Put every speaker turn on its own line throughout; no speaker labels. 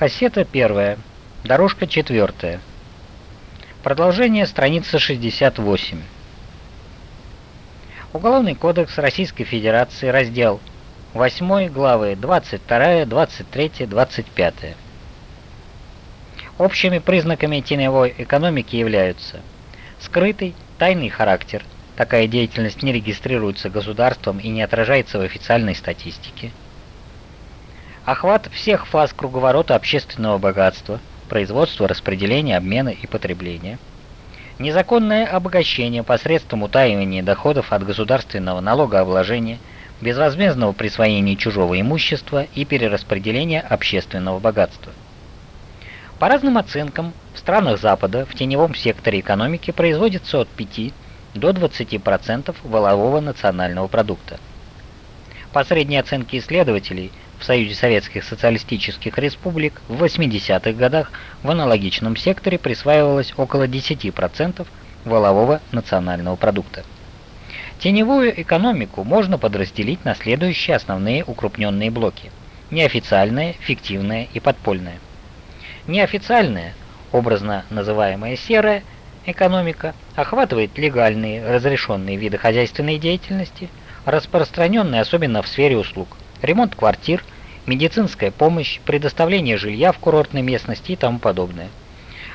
Кассета первая. Дорожка четвертая. Продолжение страницы 68. Уголовный кодекс Российской Федерации, раздел 8 главы 22, 23, 25. Общими признаками теневой экономики являются скрытый, тайный характер, такая деятельность не регистрируется государством и не отражается в официальной статистике, охват всех фаз круговорота общественного богатства, производства, распределения, обмена и потребления, незаконное обогащение посредством утаивания доходов от государственного налогообложения, безвозмездного присвоения чужого имущества и перераспределения общественного богатства. По разным оценкам, в странах Запада в теневом секторе экономики производится от 5 до 20% валового национального продукта. По средней оценке исследователей, в Союзе Советских Социалистических Республик в 80-х годах в аналогичном секторе присваивалось около 10% валового национального продукта. Теневую экономику можно подразделить на следующие основные укрупненные блоки. Неофициальная, фиктивная и подпольная. Неофициальная, образно называемая серая, экономика охватывает легальные, разрешенные виды хозяйственной деятельности, распространенные особенно в сфере услуг, ремонт квартир, медицинская помощь, предоставление жилья в курортной местности и тому подобное.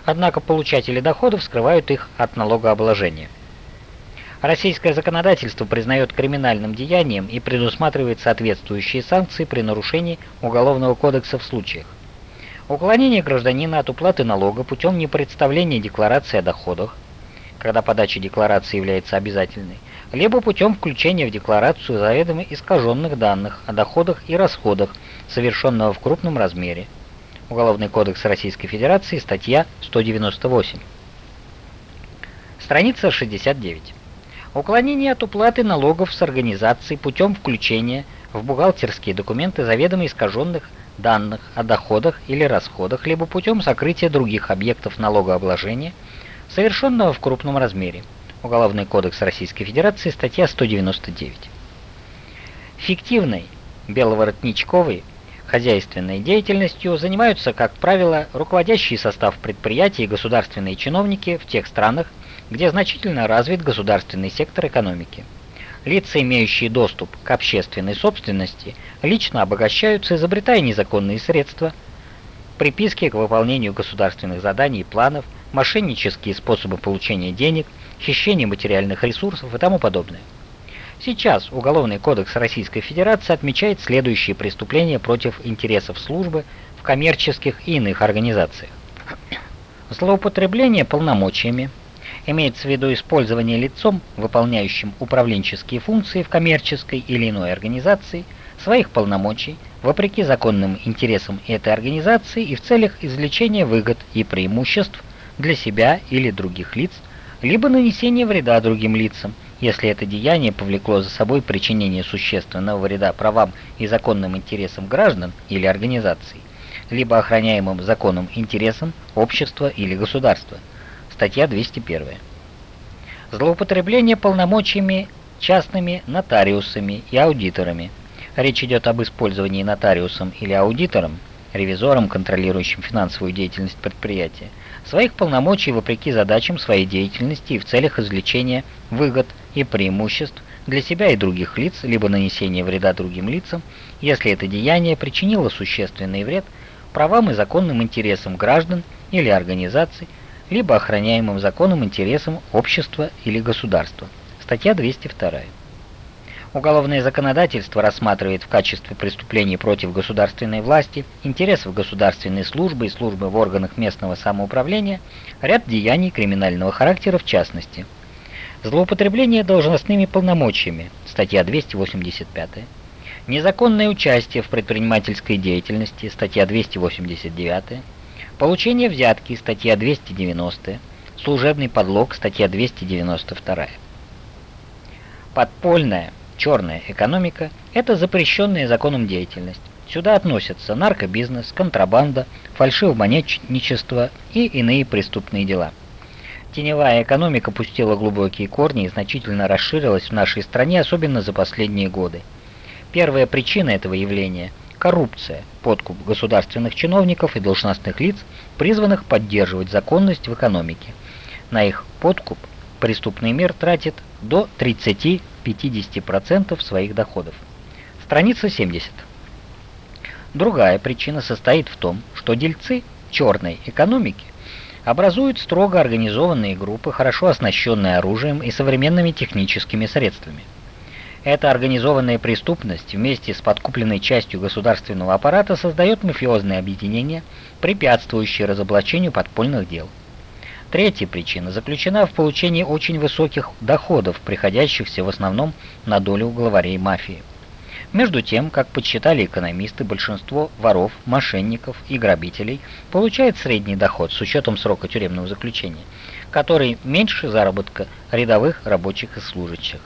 Однако получатели доходов скрывают их от налогообложения. Российское законодательство признает криминальным деянием и предусматривает соответствующие санкции при нарушении Уголовного кодекса в случаях. Уклонение гражданина от уплаты налога путем непредставления декларации о доходах, когда подача декларации является обязательной, либо путем включения в декларацию заведомо искаженных данных о доходах и расходах, совершенного в крупном размере. Уголовный кодекс Российской Федерации, статья 198. Страница 69. Уклонение от уплаты налогов с организацией путем включения в бухгалтерские документы заведомо искаженных данных о доходах или расходах, либо путем сокрытия других объектов налогообложения, совершенного в крупном размере. Уголовный кодекс Российской Федерации, статья 199. Фиктивной, беловоротничковой, хозяйственной деятельностью занимаются, как правило, руководящий состав предприятий и государственные чиновники в тех странах, где значительно развит государственный сектор экономики. Лица, имеющие доступ к общественной собственности, лично обогащаются, изобретая незаконные средства, приписки к выполнению государственных заданий и планов, мошеннические способы получения денег – хищение материальных ресурсов и тому подобное. Сейчас Уголовный кодекс Российской Федерации отмечает следующие преступления против интересов службы в коммерческих и иных организациях. Злоупотребление полномочиями, имеется в виду использование лицом, выполняющим управленческие функции в коммерческой или иной организации, своих полномочий, вопреки законным интересам этой организации и в целях извлечения выгод и преимуществ для себя или других лиц – либо нанесение вреда другим лицам, если это деяние повлекло за собой причинение существенного вреда правам и законным интересам граждан или организаций, либо охраняемым законом интересам общества или государства. Статья 201. Злоупотребление полномочиями частными нотариусами и аудиторами. Речь идет об использовании нотариусом или аудитором, ревизором, контролирующим финансовую деятельность предприятия, своих полномочий вопреки задачам своей деятельности и в целях извлечения выгод и преимуществ для себя и других лиц, либо нанесения вреда другим лицам, если это деяние причинило существенный вред правам и законным интересам граждан или организаций, либо охраняемым законом интересам общества или государства. Статья 202. Уголовное законодательство рассматривает в качестве преступлений против государственной власти, интересов государственной службы и службы в органах местного самоуправления ряд деяний криминального характера в частности. Злоупотребление должностными полномочиями, статья 285. Незаконное участие в предпринимательской деятельности, статья 289. Получение взятки, статья 290. Служебный подлог, статья 292. Подпольное Черная экономика – это запрещенная законом деятельность. Сюда относятся наркобизнес, контрабанда, фальшивомонетничество и иные преступные дела. Теневая экономика пустила глубокие корни и значительно расширилась в нашей стране, особенно за последние годы. Первая причина этого явления – коррупция, подкуп государственных чиновников и должностных лиц, призванных поддерживать законность в экономике. На их подкуп преступный мир тратит до 30-50% своих доходов. Страница 70. Другая причина состоит в том, что дельцы черной экономики образуют строго организованные группы, хорошо оснащенные оружием и современными техническими средствами. Эта организованная преступность вместе с подкупленной частью государственного аппарата создает мафиозные объединения, препятствующие разоблачению подпольных дел. Третья причина заключена в получении очень высоких доходов, приходящихся в основном на долю главарей мафии. Между тем, как подсчитали экономисты, большинство воров, мошенников и грабителей получает средний доход с учетом срока тюремного заключения, который меньше заработка рядовых рабочих и служащих.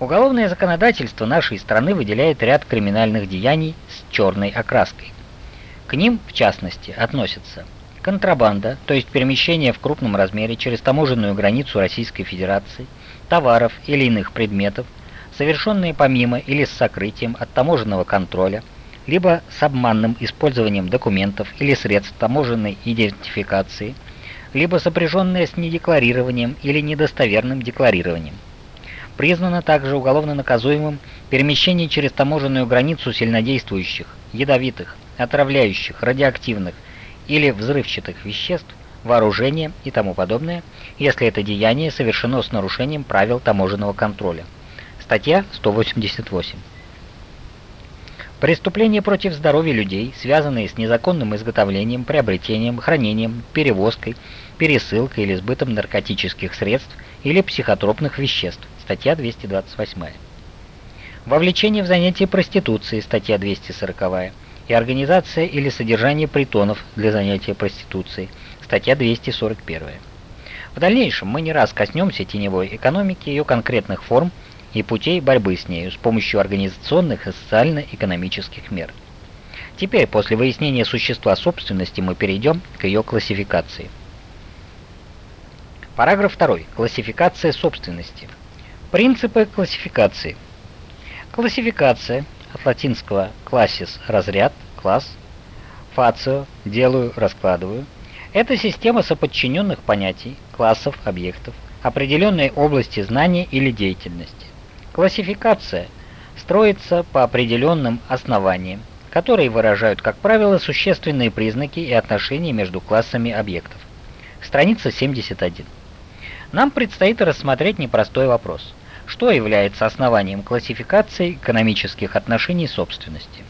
Уголовное законодательство нашей страны выделяет ряд криминальных деяний с черной окраской. К ним, в частности, относятся контрабанда, то есть перемещение в крупном размере через таможенную границу Российской Федерации, товаров или иных предметов, совершенные помимо или с сокрытием от таможенного контроля, либо с обманным использованием документов или средств таможенной идентификации, либо сопряженные с недекларированием или недостоверным декларированием. Признано также уголовно наказуемым перемещение через таможенную границу сильнодействующих, ядовитых, отравляющих, радиоактивных или взрывчатых веществ, вооружения и тому подобное, если это деяние совершено с нарушением правил таможенного контроля. Статья 188. Преступления против здоровья людей, связанные с незаконным изготовлением, приобретением, хранением, перевозкой, пересылкой или сбытом наркотических средств или психотропных веществ. Статья 228. Вовлечение в занятие проституцией. Статья 240. И организация или содержание притонов для занятия проституцией. Статья 241. В дальнейшем мы не раз коснемся теневой экономики, ее конкретных форм и путей борьбы с нею с помощью организационных и социально-экономических мер. Теперь, после выяснения существа собственности, мы перейдем к ее классификации. Параграф 2. Классификация собственности. Принципы классификации. Классификация от латинского «classis» – разряд, класс, «facio» – делаю, раскладываю. Это система соподчиненных понятий, классов, объектов, определенной области знания или деятельности. Классификация строится по определенным основаниям, которые выражают, как правило, существенные признаки и отношения между классами объектов. Страница 71. Нам предстоит рассмотреть непростой вопрос. Что является основанием классификации экономических отношений собственности?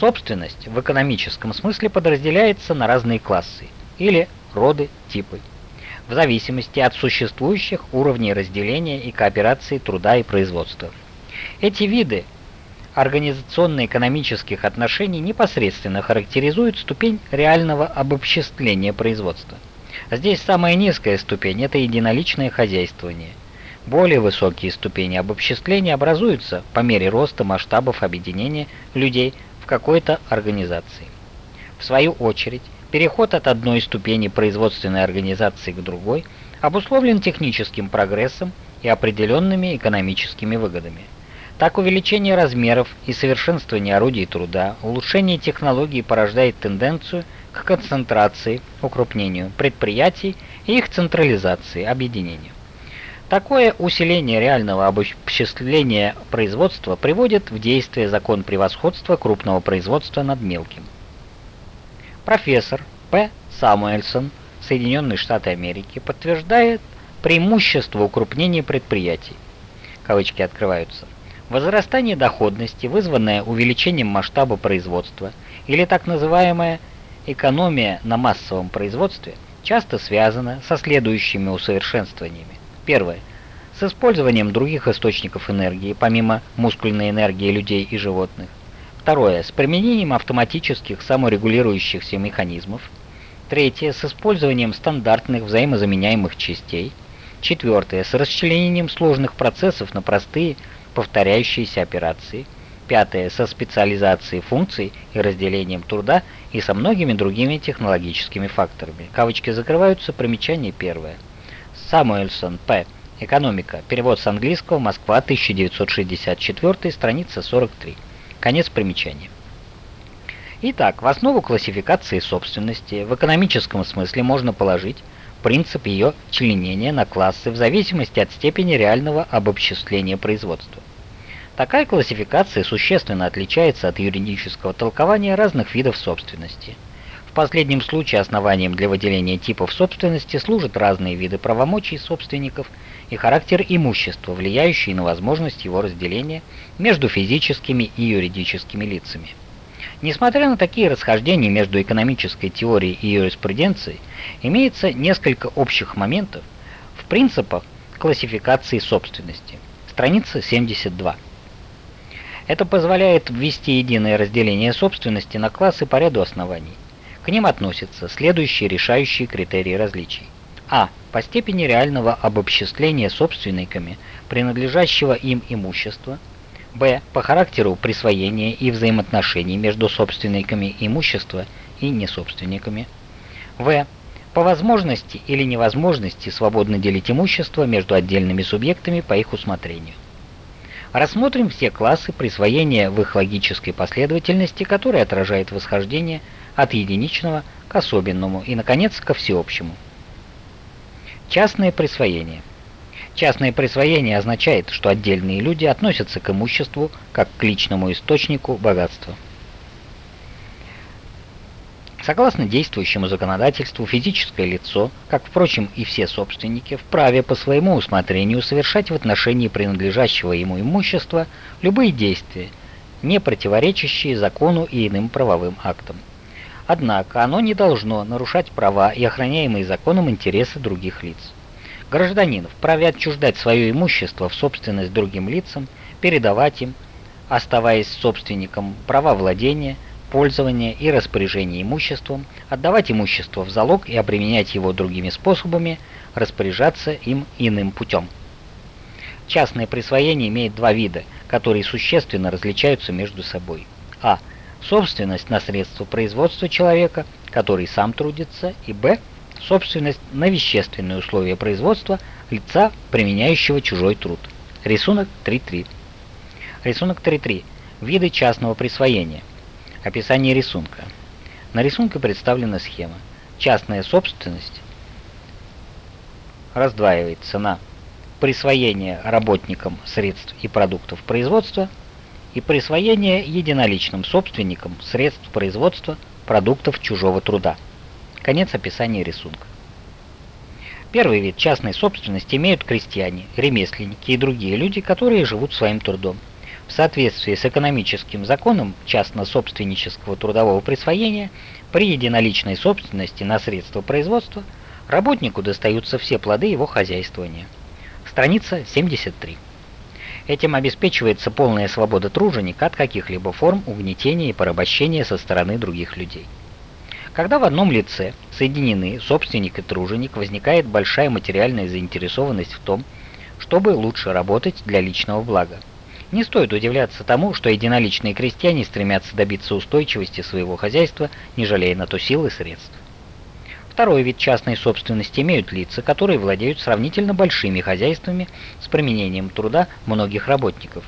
Собственность в экономическом смысле подразделяется на разные классы или роды, типы в зависимости от существующих уровней разделения и кооперации труда и производства. Эти виды организационно-экономических отношений непосредственно характеризуют ступень реального обобществления производства. Здесь самая низкая ступень – это единоличное хозяйствование. Более высокие ступени обобществления образуются по мере роста масштабов объединения людей какой-то организации. В свою очередь, Переход от одной ступени производственной организации к другой обусловлен техническим прогрессом и определенными экономическими выгодами. Так увеличение размеров и совершенствование орудий труда, улучшение технологий порождает тенденцию к концентрации, укрупнению предприятий и их централизации, объединению. Такое усиление реального обобществления производства приводит в действие закон превосходства крупного производства над мелким. Профессор П. Самуэльсон, Соединенные Штаты Америки, подтверждает преимущество укрупнения предприятий. Кавычки открываются. Возрастание доходности, вызванное увеличением масштаба производства, или так называемая экономия на массовом производстве, часто связано со следующими усовершенствованиями. Первое. С использованием других источников энергии, помимо мускульной энергии людей и животных. Второе. С применением автоматических саморегулирующихся механизмов. Третье. С использованием стандартных взаимозаменяемых частей. Четвертое. С расчленением сложных процессов на простые повторяющиеся операции. Пятое. Со специализацией функций и разделением труда и со многими другими технологическими факторами. Кавычки закрываются, примечание первое. Самуэльсон, П. Экономика. Перевод с английского. Москва, 1964, страница 43. Конец примечания. Итак, в основу классификации собственности в экономическом смысле можно положить принцип ее членения на классы в зависимости от степени реального обобществления производства. Такая классификация существенно отличается от юридического толкования разных видов собственности. В последнем случае основанием для выделения типов собственности служат разные виды правомочий собственников и характер имущества, влияющий на возможность его разделения между физическими и юридическими лицами. Несмотря на такие расхождения между экономической теорией и юриспруденцией, имеется несколько общих моментов в принципах классификации собственности. Страница 72. Это позволяет ввести единое разделение собственности на классы по ряду оснований. Ним относятся следующие решающие критерии различий. А. По степени реального обобществления собственниками принадлежащего им имущества – Б. По характеру присвоения и взаимоотношений между собственниками имущества и несобственниками. В. По возможности или невозможности свободно делить имущество между отдельными субъектами по их усмотрению. Рассмотрим все классы присвоения в их логической последовательности, которые отражают восхождение от единичного к особенному и, наконец, ко всеобщему. Частное присвоение. Частное присвоение означает, что отдельные люди относятся к имуществу как к личному источнику богатства. Согласно действующему законодательству, физическое лицо, как, впрочем, и все собственники, вправе по своему усмотрению совершать в отношении принадлежащего ему имущества любые действия, не противоречащие закону и иным правовым актам. Однако оно не должно нарушать права и охраняемые законом интересы других лиц. Гражданин вправе отчуждать свое имущество в собственность другим лицам, передавать им, оставаясь собственником, права владения, пользования и распоряжения имуществом, отдавать имущество в залог и обременять его другими способами, распоряжаться им иным путем. Частное присвоение имеет два вида, которые существенно различаются между собой. А. Собственность на средства производства человека, который сам трудится, и Б собственность на вещественные условия производства лица, применяющего чужой труд. Рисунок 3.3. Рисунок 3.3. Виды частного присвоения. Описание рисунка. На рисунке представлена схема. Частная собственность раздваивается на присвоение работникам средств и продуктов производства и присвоение единоличным собственникам средств производства продуктов чужого труда. Конец описания рисунка. Первый вид частной собственности имеют крестьяне, ремесленники и другие люди, которые живут своим трудом. В соответствии с экономическим законом частно-собственнического трудового присвоения, при единоличной собственности на средства производства работнику достаются все плоды его хозяйствования. Страница 73. Этим обеспечивается полная свобода труженика от каких-либо форм угнетения и порабощения со стороны других людей. Когда в одном лице соединены собственник и труженик, возникает большая материальная заинтересованность в том, чтобы лучше работать для личного блага. Не стоит удивляться тому, что единоличные крестьяне стремятся добиться устойчивости своего хозяйства, не жалея на то сил и средств. Второй вид частной собственности имеют лица, которые владеют сравнительно большими хозяйствами с применением труда многих работников.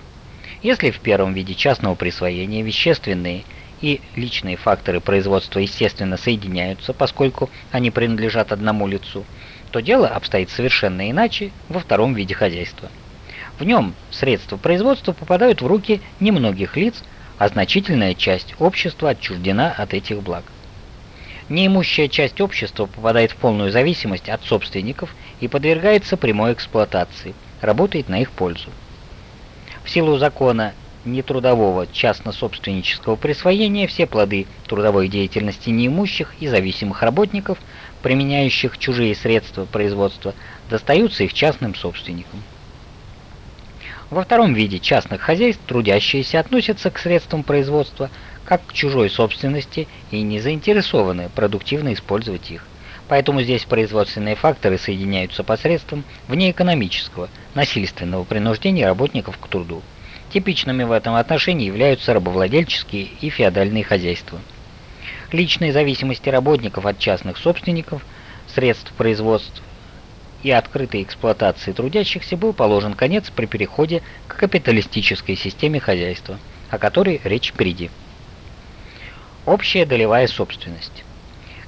Если в первом виде частного присвоения вещественные – и личные факторы производства естественно соединяются, поскольку они принадлежат одному лицу, то дело обстоит совершенно иначе во втором виде хозяйства. В нем средства производства попадают в руки немногих лиц, а значительная часть общества отчуждена от этих благ. Неимущая часть общества попадает в полную зависимость от собственников и подвергается прямой эксплуатации, работает на их пользу. В силу закона нетрудового частно-собственнического присвоения все плоды трудовой деятельности неимущих и зависимых работников, применяющих чужие средства производства, достаются их частным собственникам. Во втором виде частных хозяйств трудящиеся относятся к средствам производства как к чужой собственности и не заинтересованы продуктивно использовать их. Поэтому здесь производственные факторы соединяются посредством внеэкономического, насильственного принуждения работников к труду. Типичными в этом отношении являются рабовладельческие и феодальные хозяйства. Личной зависимости работников от частных собственников, средств производства и открытой эксплуатации трудящихся был положен конец при переходе к капиталистической системе хозяйства. о которой речь впереди. Общая долевая собственность.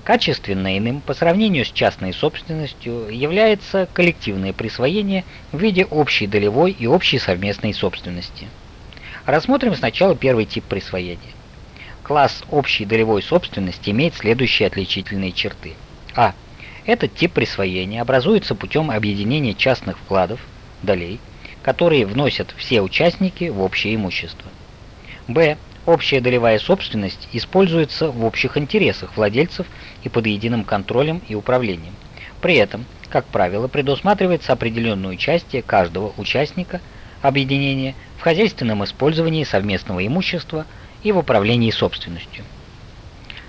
Качественно иным по сравнению с частной собственностью является коллективное присвоение в виде общей долевой и общей совместной собственности. Рассмотрим сначала первый тип присвоения. Класс общей долевой собственности имеет следующие отличительные черты. А. Этот тип присвоения образуется путем объединения частных вкладов, долей, которые вносят все участники в общее имущество. Б. Общая долевая собственность используется в общих интересах владельцев и под единым контролем и управлением. При этом, как правило, предусматривается определенное участие каждого участника объединения в хозяйственном использовании совместного имущества и в управлении собственностью.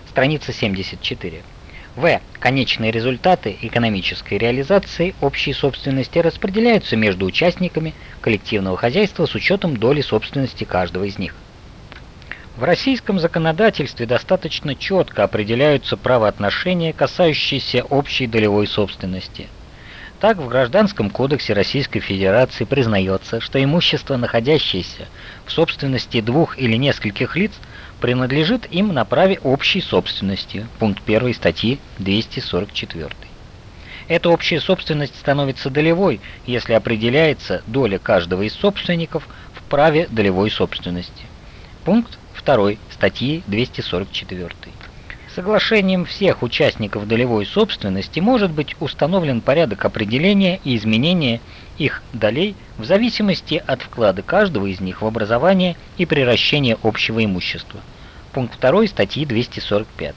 Страница 74. В. Конечные результаты экономической реализации общей собственности распределяются между участниками коллективного хозяйства с учетом доли собственности каждого из них. В российском законодательстве достаточно четко определяются правоотношения, касающиеся общей долевой собственности. Так, в Гражданском кодексе Российской Федерации признается, что имущество, находящееся в собственности двух или нескольких лиц, принадлежит им на праве общей собственности, пункт 1 статьи 244. Эта общая собственность становится долевой, если определяется доля каждого из собственников в праве долевой собственности. Пункт 2 статьи 244. Соглашением всех участников долевой собственности может быть установлен порядок определения и изменения их долей в зависимости от вклада каждого из них в образование и приращение общего имущества. Пункт 2 статьи 245.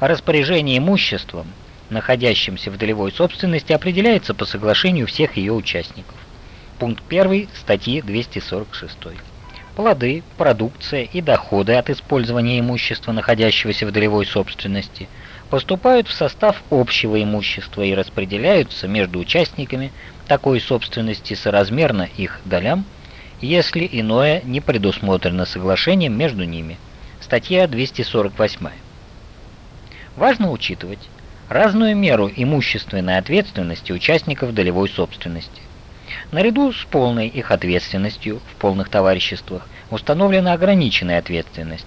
Распоряжение имуществом, находящимся в долевой собственности, определяется по соглашению всех ее участников. Пункт 1 статьи 246 плоды, продукция и доходы от использования имущества, находящегося в долевой собственности, поступают в состав общего имущества и распределяются между участниками такой собственности соразмерно их долям, если иное не предусмотрено соглашением между ними. Статья 248. Важно учитывать разную меру имущественной ответственности участников долевой собственности. Наряду с полной их ответственностью в полных товариществах установлена ограниченная ответственность.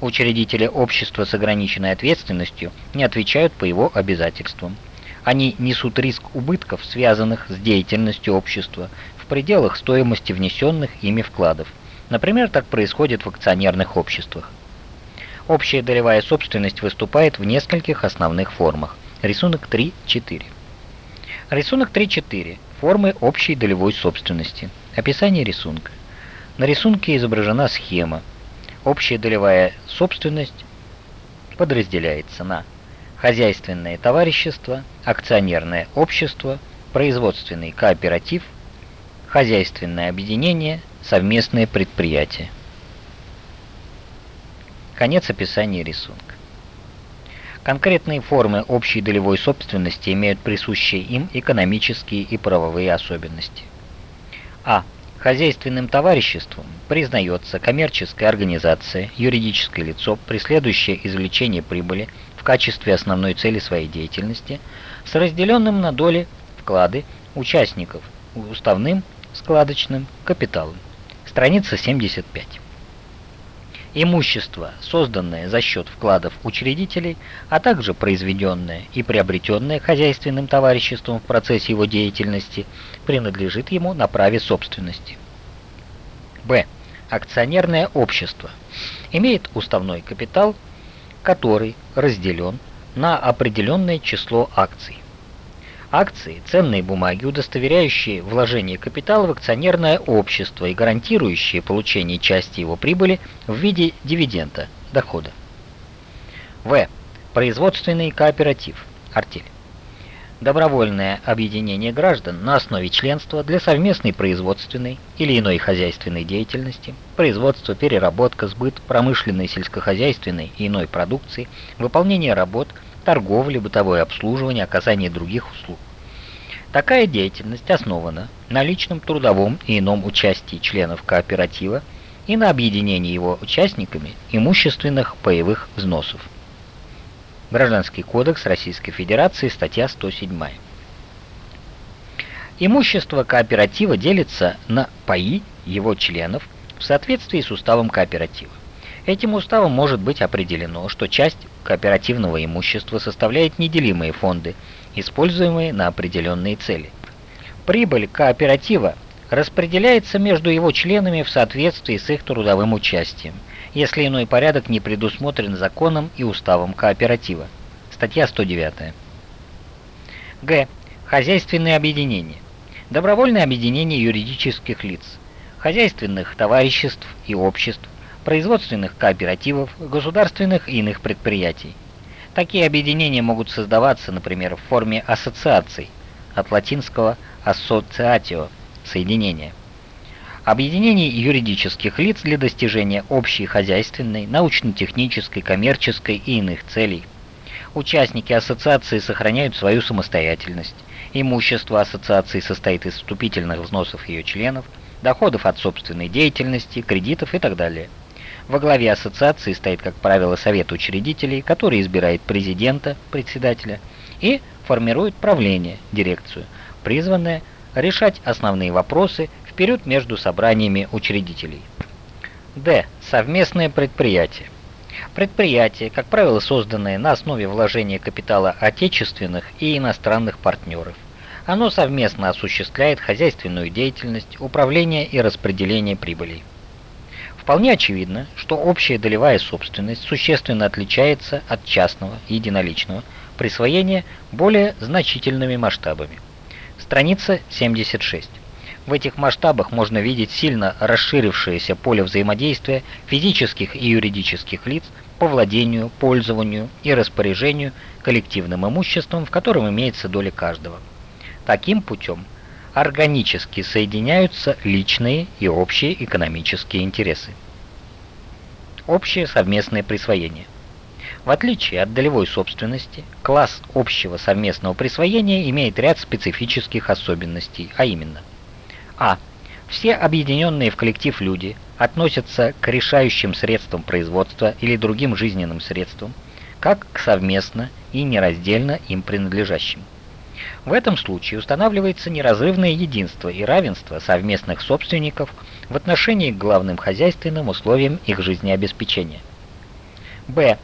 Учредители общества с ограниченной ответственностью не отвечают по его обязательствам. Они несут риск убытков, связанных с деятельностью общества, в пределах стоимости внесенных ими вкладов. Например, так происходит в акционерных обществах. Общая долевая собственность выступает в нескольких основных формах. Рисунок 3.4. Рисунок 3.4. Формы общей долевой собственности. Описание рисунка. На рисунке изображена схема. Общая долевая собственность подразделяется на хозяйственное товарищество, акционерное общество, производственный кооператив, хозяйственное объединение, совместное предприятие. Конец описания рисунка. Конкретные формы общей долевой собственности имеют присущие им экономические и правовые особенности. А. Хозяйственным товариществом признается коммерческая организация, юридическое лицо, преследующее извлечение прибыли в качестве основной цели своей деятельности, с разделенным на доли вклады участников уставным складочным капиталом. Страница 75. Имущество, созданное за счет вкладов учредителей, а также произведенное и приобретенное хозяйственным товариществом в процессе его деятельности, принадлежит ему на праве собственности. Б. Акционерное общество имеет уставной капитал, который разделен на определенное число акций. Акции – ценные бумаги, удостоверяющие вложение капитала в акционерное общество и гарантирующие получение части его прибыли в виде дивиденда, дохода. В. Производственный кооператив, артель. Добровольное объединение граждан на основе членства для совместной производственной или иной хозяйственной деятельности, производства, переработка, сбыт, промышленной, сельскохозяйственной и иной продукции, выполнение работ – торговля, бытовое обслуживание, оказание других услуг. Такая деятельность основана на личном трудовом и ином участии членов кооператива и на объединении его участниками имущественных паевых взносов. Гражданский кодекс Российской Федерации, статья 107. Имущество кооператива делится на паи его членов в соответствии с уставом кооператива. Этим уставом может быть определено, что часть кооперативного имущества составляет неделимые фонды, используемые на определенные цели. Прибыль кооператива распределяется между его членами в соответствии с их трудовым участием, если иной порядок не предусмотрен законом и уставом кооператива. Статья 109. Г. Хозяйственные объединения. Добровольное объединение юридических лиц, хозяйственных товариществ и обществ, производственных кооперативов, государственных и иных предприятий. Такие объединения могут создаваться, например, в форме ассоциаций, от латинского «associatio» – соединение. Объединений юридических лиц для достижения общей хозяйственной, научно-технической, коммерческой и иных целей. Участники ассоциации сохраняют свою самостоятельность. Имущество ассоциации состоит из вступительных взносов ее членов, доходов от собственной деятельности, кредитов и так далее. Во главе ассоциации стоит, как правило, совет учредителей, который избирает президента, председателя, и формирует правление, дирекцию, призванное решать основные вопросы в период между собраниями учредителей. Д. Совместное предприятие. Предприятие, как правило, созданное на основе вложения капитала отечественных и иностранных партнеров. Оно совместно осуществляет хозяйственную деятельность, управление и распределение прибылей. Вполне очевидно, что общая долевая собственность существенно отличается от частного единоличного присвоения более значительными масштабами. Страница 76. В этих масштабах можно видеть сильно расширившееся поле взаимодействия физических и юридических лиц по владению, пользованию и распоряжению коллективным имуществом, в котором имеется доля каждого. Таким путем – органически соединяются личные и общие экономические интересы. Общее совместное присвоение. В отличие от долевой собственности, класс общего совместного присвоения имеет ряд специфических особенностей, а именно А. Все объединенные в коллектив люди относятся к решающим средствам производства или другим жизненным средствам, как к совместно и нераздельно им принадлежащим. В этом случае устанавливается неразрывное единство и равенство совместных собственников в отношении к главным хозяйственным условиям их жизнеобеспечения. Б.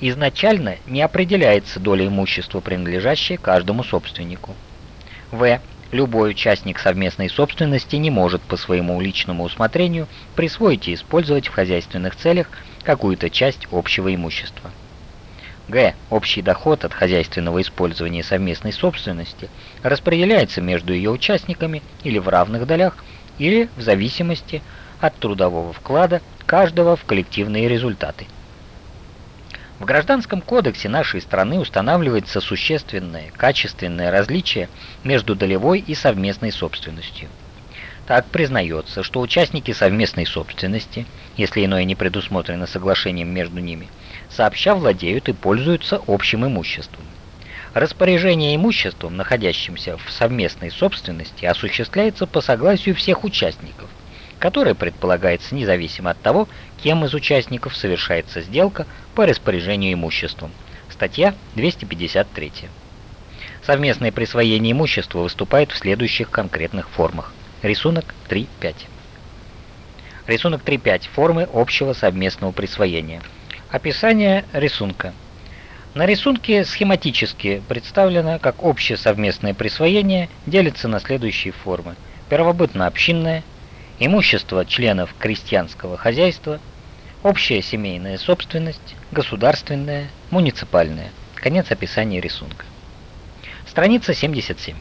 Изначально не определяется доля имущества, принадлежащая каждому собственнику. В. Любой участник совместной собственности не может по своему личному усмотрению присвоить и использовать в хозяйственных целях какую-то часть общего имущества. Г. Общий доход от хозяйственного использования совместной собственности распределяется между ее участниками или в равных долях, или в зависимости от трудового вклада каждого в коллективные результаты. В Гражданском кодексе нашей страны устанавливается существенное качественное различие между долевой и совместной собственностью. Так признается, что участники совместной собственности, если иное не предусмотрено соглашением между ними, сообща владеют и пользуются общим имуществом. Распоряжение имуществом, находящимся в совместной собственности, осуществляется по согласию всех участников, которое предполагается независимо от того, кем из участников совершается сделка по распоряжению имуществом. Статья 253. Совместное присвоение имущества выступает в следующих конкретных формах. Рисунок 3.5. Рисунок 3.5. Формы общего совместного присвоения. Описание рисунка. На рисунке схематически представлено, как общее совместное присвоение делится на следующие формы. Первобытно-общинное, имущество членов крестьянского хозяйства, общая семейная собственность, государственная, муниципальная. Конец описания рисунка. Страница 77.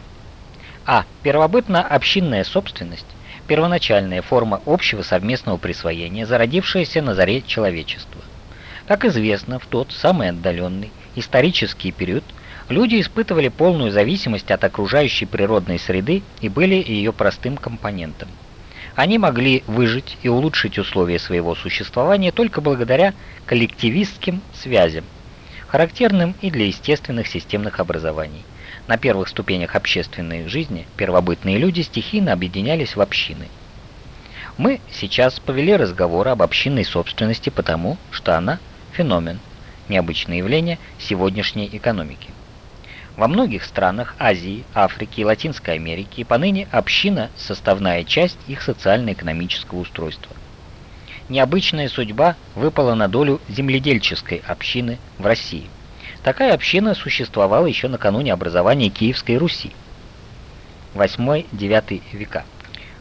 А. Первобытно-общинная собственность – первоначальная форма общего совместного присвоения, зародившаяся на заре человечества. Как известно, в тот самый отдаленный исторический период люди испытывали полную зависимость от окружающей природной среды и были ее простым компонентом. Они могли выжить и улучшить условия своего существования только благодаря коллективистским связям, характерным и для естественных системных образований. На первых ступенях общественной жизни первобытные люди стихийно объединялись в общины. Мы сейчас повели разговор об общинной собственности потому, что она – феномен, необычное явление сегодняшней экономики. Во многих странах Азии, Африки и Латинской Америки поныне община – составная часть их социально-экономического устройства. необычная судьба выпала на долю земледельческой общины в России. Такая община существовала еще накануне образования Киевской Руси. 8-9 века.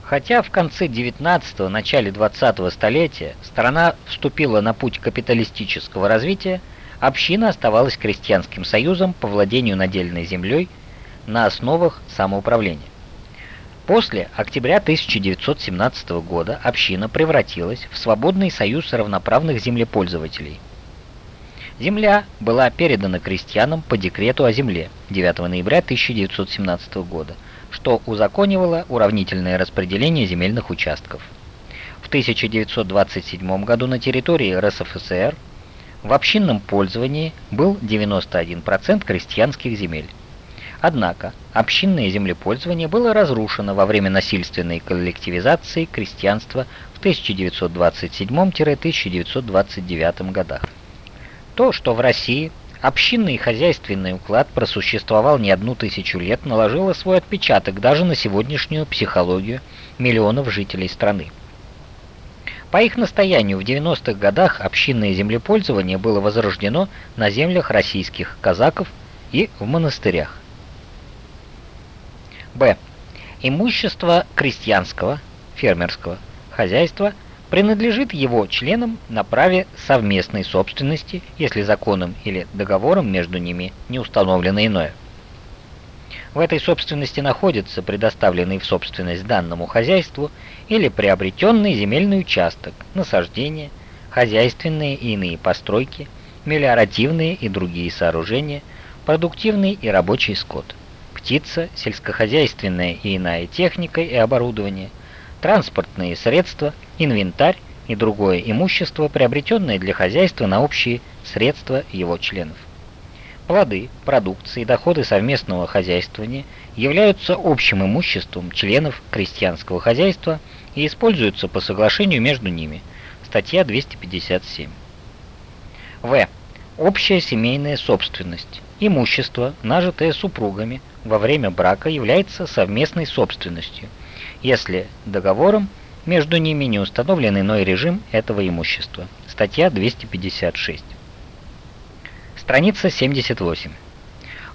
Хотя в конце 19-го, начале 20-го столетия страна вступила на путь капиталистического развития, община оставалась крестьянским союзом по владению надельной землей на основах самоуправления. После октября 1917 года община превратилась в свободный союз равноправных землепользователей. Земля была передана крестьянам по декрету о земле 9 ноября 1917 года, что узаконивало уравнительное распределение земельных участков. В 1927 году на территории РСФСР в общинном пользовании был 91% крестьянских земель. Однако общинное землепользование было разрушено во время насильственной коллективизации крестьянства в 1927-1929 годах. То, что в России общинный хозяйственный уклад просуществовал не одну тысячу лет, наложило свой отпечаток даже на сегодняшнюю психологию миллионов жителей страны. По их настоянию в 90-х годах общинное землепользование было возрождено на землях российских казаков и в монастырях. Б. Имущество крестьянского, фермерского хозяйства принадлежит его членам на праве совместной собственности, если законом или договором между ними не установлено иное. В этой собственности находится предоставленный в собственность данному хозяйству или приобретенный земельный участок, насаждения, хозяйственные и иные постройки, мелиоративные и другие сооружения, продуктивный и рабочий скот, птица, сельскохозяйственная и иная техника и оборудование – транспортные средства, инвентарь и другое имущество, приобретенное для хозяйства на общие средства его членов. Плоды, продукции и доходы совместного хозяйствования являются общим имуществом членов крестьянского хозяйства и используются по соглашению между ними. Статья 257. В. Общая семейная собственность. Имущество, нажитое супругами во время брака, является совместной собственностью – если договором между ними не установлен иной режим этого имущества. Статья 256. Страница 78.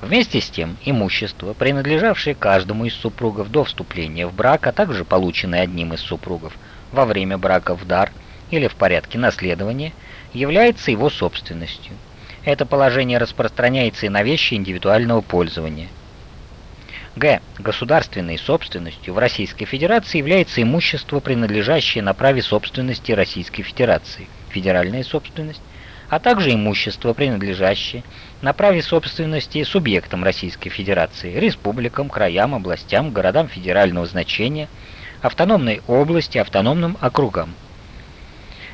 Вместе с тем, имущество, принадлежавшее каждому из супругов до вступления в брак, а также полученное одним из супругов во время брака в дар или в порядке наследования, является его собственностью. Это положение распространяется и на вещи индивидуального пользования – Г. Государственной собственностью в Российской Федерации является имущество, принадлежащее на праве собственности Российской Федерации, федеральная собственность, а также имущество, принадлежащее на праве собственности субъектам Российской Федерации, республикам, краям, областям, городам федерального значения, автономной области, автономным округам.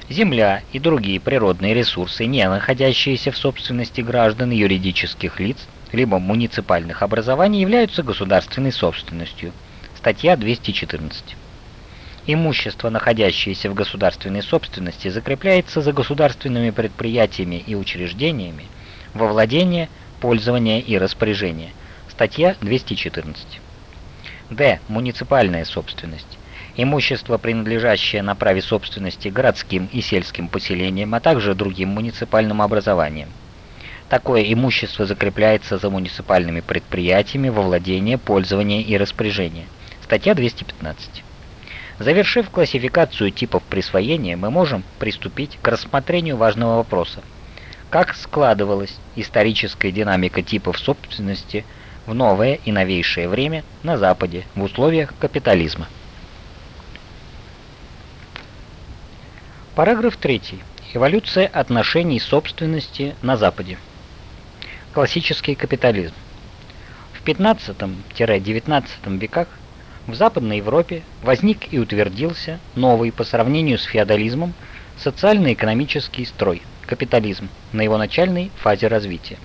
Земля и другие природные ресурсы, не находящиеся в собственности граждан юридических лиц, либо муниципальных образований являются государственной собственностью. Статья 214. Имущество, находящееся в государственной собственности, закрепляется за государственными предприятиями и учреждениями во владение, пользование и распоряжение. Статья 214. Д. Муниципальная собственность. Имущество, принадлежащее на праве собственности городским и сельским поселениям, а также другим муниципальным образованиям. Такое имущество закрепляется за муниципальными предприятиями во владение, пользование и распоряжение. Статья 215. Завершив классификацию типов присвоения, мы можем приступить к рассмотрению важного вопроса. Как складывалась историческая динамика типов собственности в новое и новейшее время на Западе в условиях капитализма? Параграф 3. Эволюция отношений собственности на Западе. Классический капитализм. В 15-19 веках в Западной Европе возник и утвердился новый по сравнению с феодализмом социально-экономический строй – капитализм на его начальной фазе развития.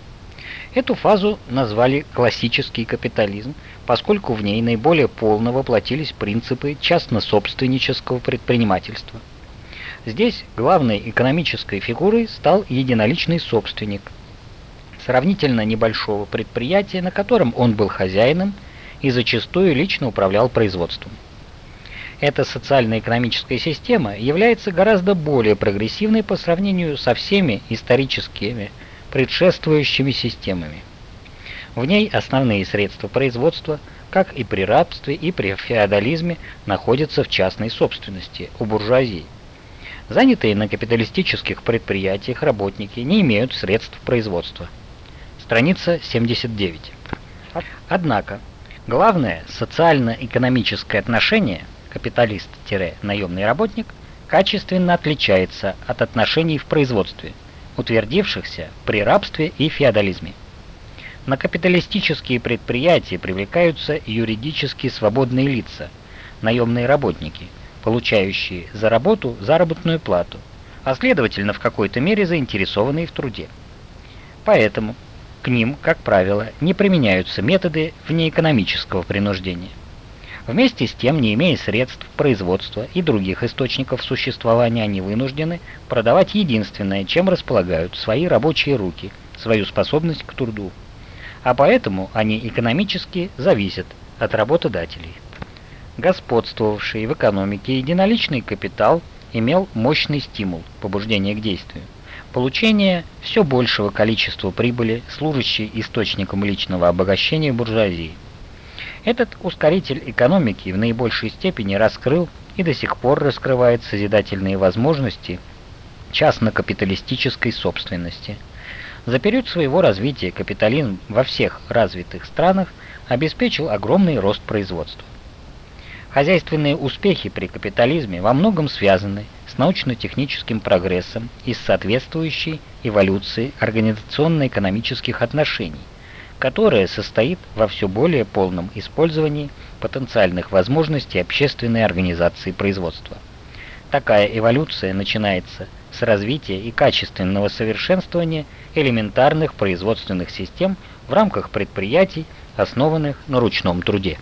Эту фазу назвали классический капитализм, поскольку в ней наиболее полно воплотились принципы частно-собственнического предпринимательства. Здесь главной экономической фигурой стал единоличный собственник – сравнительно небольшого предприятия, на котором он был хозяином и зачастую лично управлял производством. Эта социально-экономическая система является гораздо более прогрессивной по сравнению со всеми историческими предшествующими системами. В ней основные средства производства, как и при рабстве и при феодализме, находятся в частной собственности у буржуазии. Занятые на капиталистических предприятиях работники не имеют средств производства. Страница 79. Однако, главное социально-экономическое отношение капиталист-наемный работник качественно отличается от отношений в производстве, утвердившихся при рабстве и феодализме. На капиталистические предприятия привлекаются юридически свободные лица, наемные работники, получающие за работу заработную плату, а следовательно в какой-то мере заинтересованные в труде. Поэтому к ним, как правило, не применяются методы внеэкономического принуждения. Вместе с тем, не имея средств производства и других источников существования, они вынуждены продавать единственное, чем располагают свои рабочие руки, свою способность к труду а поэтому они экономически зависят от работодателей. Господствовавший в экономике единоличный капитал имел мощный стимул побуждения к действию. Получение все большего количества прибыли, служащей источником личного обогащения буржуазии. Этот ускоритель экономики в наибольшей степени раскрыл и до сих пор раскрывает созидательные возможности частно-капиталистической собственности – за период своего развития капитализм во всех развитых странах обеспечил огромный рост производства. Хозяйственные успехи при капитализме во многом связаны с научно-техническим прогрессом и с соответствующей эволюцией организационно-экономических отношений, которая состоит во все более полном использовании потенциальных возможностей общественной организации производства. Такая эволюция начинается с развития и качественного совершенствования элементарных производственных систем в рамках предприятий, основанных на ручном труде.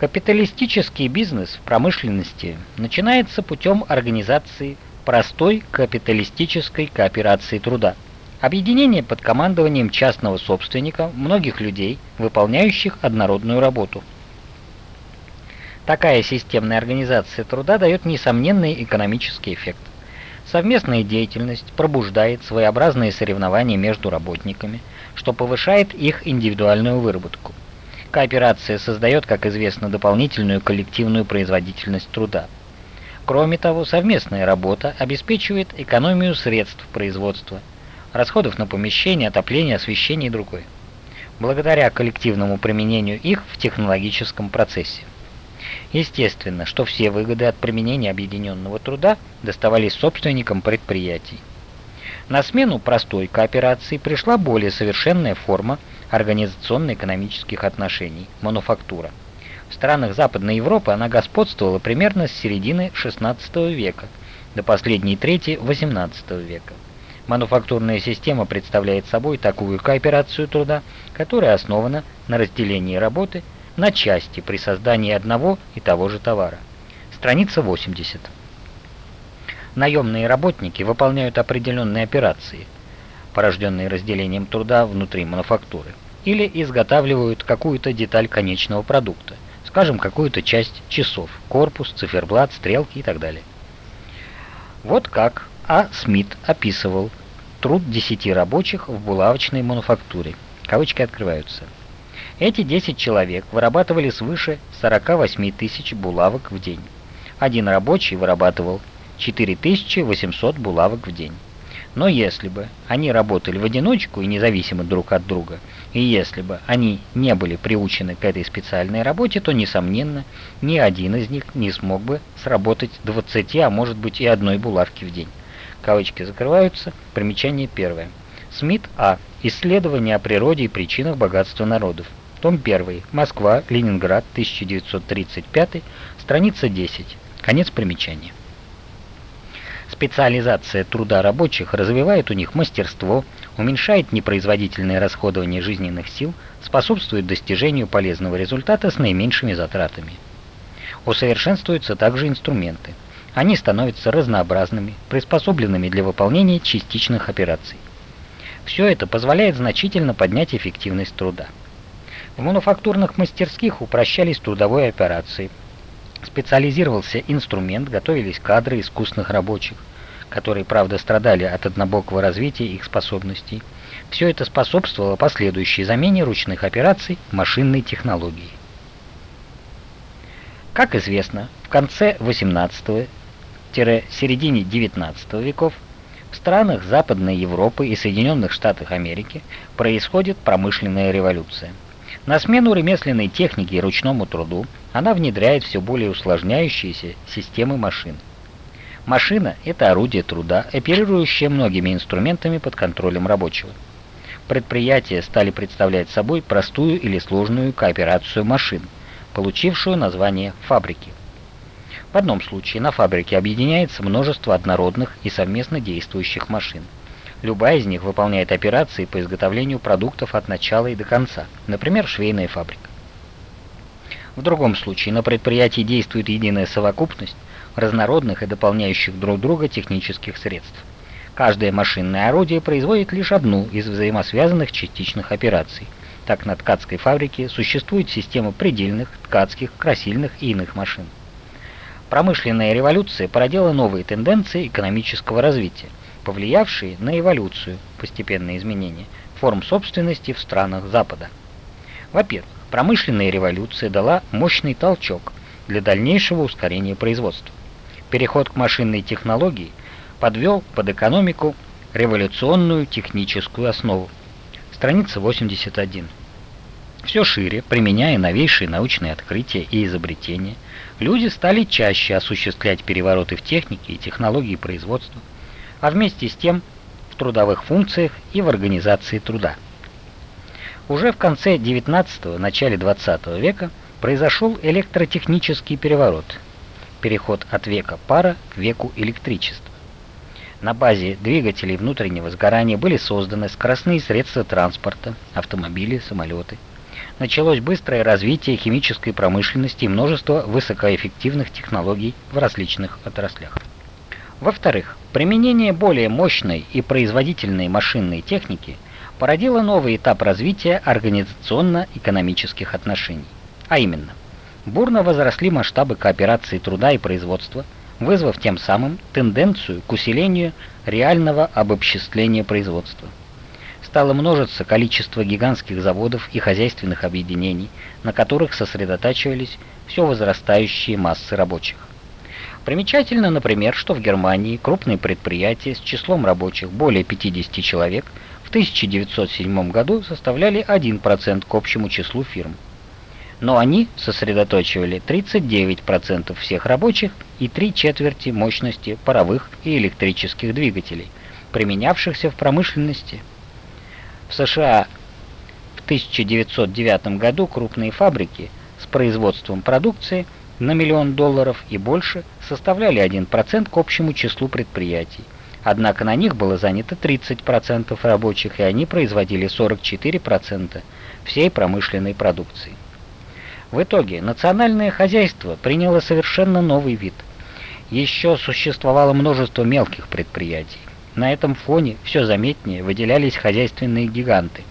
Капиталистический бизнес в промышленности начинается путем организации простой капиталистической кооперации труда, объединения под командованием частного собственника многих людей, выполняющих однородную работу. Такая системная организация труда дает несомненный экономический эффект. Совместная деятельность пробуждает своеобразные соревнования между работниками, что повышает их индивидуальную выработку. Кооперация создает, как известно, дополнительную коллективную производительность труда. Кроме того, совместная работа обеспечивает экономию средств производства, расходов на помещение, отопление, освещение и другое, благодаря коллективному применению их в технологическом процессе. Естественно, что все выгоды от применения объединенного труда доставались собственникам предприятий. На смену простой кооперации пришла более совершенная форма организационно-экономических отношений – мануфактура. В странах Западной Европы она господствовала примерно с середины XVI века до последней трети XVIII века. Мануфактурная система представляет собой такую кооперацию труда, которая основана на разделении работы – на части при создании одного и того же товара. Страница 80. Наемные работники выполняют определенные операции, порожденные разделением труда внутри мануфактуры, или изготавливают какую-то деталь конечного продукта, скажем, какую-то часть часов, корпус, циферблат, стрелки и так далее. Вот как А. Смит описывал труд 10 рабочих в булавочной мануфактуре. Кавычки открываются. Эти 10 человек вырабатывали свыше 48 тысяч булавок в день. Один рабочий вырабатывал 4800 булавок в день. Но если бы они работали в одиночку и независимо друг от друга, и если бы они не были приучены к этой специальной работе, то, несомненно, ни один из них не смог бы сработать 20, а может быть и одной булавки в день. Кавычки закрываются. Примечание первое. Смит А. Исследование о природе и причинах богатства народов. Том 1. Москва, Ленинград, 1935, страница 10. Конец примечания. Специализация труда рабочих развивает у них мастерство, уменьшает непроизводительное расходование жизненных сил, способствует достижению полезного результата с наименьшими затратами. Усовершенствуются также инструменты. Они становятся разнообразными, приспособленными для выполнения частичных операций. Все это позволяет значительно поднять эффективность труда. В мануфактурных мастерских упрощались трудовые операции. Специализировался инструмент, готовились кадры искусных рабочих, которые, правда, страдали от однобокого развития их способностей. Все это способствовало последующей замене ручных операций машинной технологией. Как известно, в конце 18-середине 19 веков в странах Западной Европы и Соединенных Штатах Америки происходит промышленная революция. На смену ремесленной технике и ручному труду она внедряет все более усложняющиеся системы машин. Машина – это орудие труда, оперирующее многими инструментами под контролем рабочего. Предприятия стали представлять собой простую или сложную кооперацию машин, получившую название фабрики. В одном случае на фабрике объединяется множество однородных и совместно действующих машин. Любая из них выполняет операции по изготовлению продуктов от начала и до конца, например, швейная фабрика. В другом случае на предприятии действует единая совокупность разнородных и дополняющих друг друга технических средств. Каждое машинное орудие производит лишь одну из взаимосвязанных частичных операций. Так на ткацкой фабрике существует система предельных, ткацких, красильных и иных машин. Промышленная революция породила новые тенденции экономического развития, повлиявшие на эволюцию, постепенные изменения, форм собственности в странах Запада. Во-первых, промышленная революция дала мощный толчок для дальнейшего ускорения производства. Переход к машинной технологии подвел под экономику революционную техническую основу. Страница 81. Все шире, применяя новейшие научные открытия и изобретения, люди стали чаще осуществлять перевороты в технике и технологии производства, а вместе с тем в трудовых функциях и в организации труда. Уже в конце 19 начале 20 века произошел электротехнический переворот, переход от века пара к веку электричества. На базе двигателей внутреннего сгорания были созданы скоростные средства транспорта, автомобили, самолеты – началось быстрое развитие химической промышленности и множество высокоэффективных технологий в различных отраслях. Во-вторых, применение более мощной и производительной машинной техники породило новый этап развития организационно-экономических отношений. А именно, бурно возросли масштабы кооперации труда и производства, вызвав тем самым тенденцию к усилению реального обобществления производства стало множиться количество гигантских заводов и хозяйственных объединений, на которых сосредотачивались все возрастающие массы рабочих. Примечательно, например, что в Германии крупные предприятия с числом рабочих более 50 человек в 1907 году составляли 1% к общему числу фирм. Но они сосредоточивали 39% всех рабочих и три четверти мощности паровых и электрических двигателей, применявшихся в промышленности – в США в 1909 году крупные фабрики с производством продукции на миллион долларов и больше составляли 1% к общему числу предприятий. Однако на них было занято 30% рабочих, и они производили 44% всей промышленной продукции. В итоге национальное хозяйство приняло совершенно новый вид. Еще существовало множество мелких предприятий. На этом фоне все заметнее выделялись хозяйственные гиганты,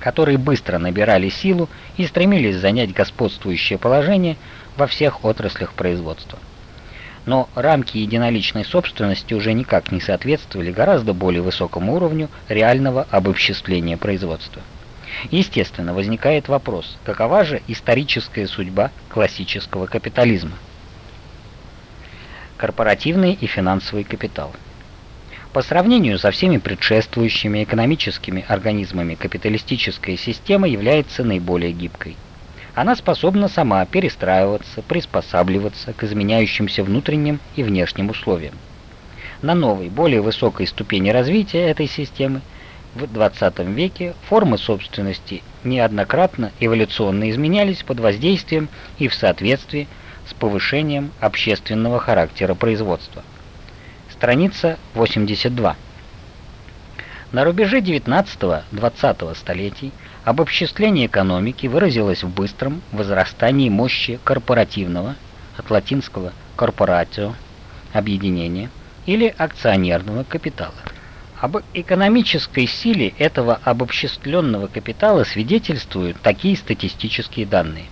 которые быстро набирали силу и стремились занять господствующее положение во всех отраслях производства. Но рамки единоличной собственности уже никак не соответствовали гораздо более высокому уровню реального обобществления производства. Естественно, возникает вопрос, какова же историческая судьба классического капитализма? Корпоративный и финансовый капитал – по сравнению со всеми предшествующими экономическими организмами капиталистическая система является наиболее гибкой. Она способна сама перестраиваться, приспосабливаться к изменяющимся внутренним и внешним условиям. На новой, более высокой ступени развития этой системы в 20 веке формы собственности неоднократно эволюционно изменялись под воздействием и в соответствии с повышением общественного характера производства. Страница 82. На рубеже 19-20 столетий обобществление экономики выразилось в быстром возрастании мощи корпоративного, от латинского «corporatio» – объединения, или акционерного капитала. Об экономической силе этого обобществленного капитала свидетельствуют такие статистические данные.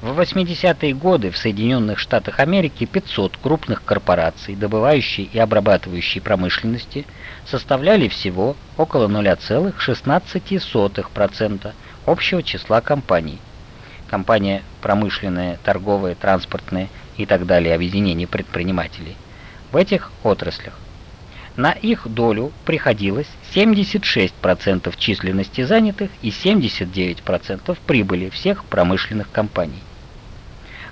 В 80-е годы в Соединенных Штатах Америки 500 крупных корпораций, добывающей и обрабатывающей промышленности, составляли всего около 0,16% общего числа компаний. Компания промышленная, торговая, транспортная и так далее объединение предпринимателей. В этих отраслях на их долю приходилось 76% численности занятых и 79% прибыли всех промышленных компаний.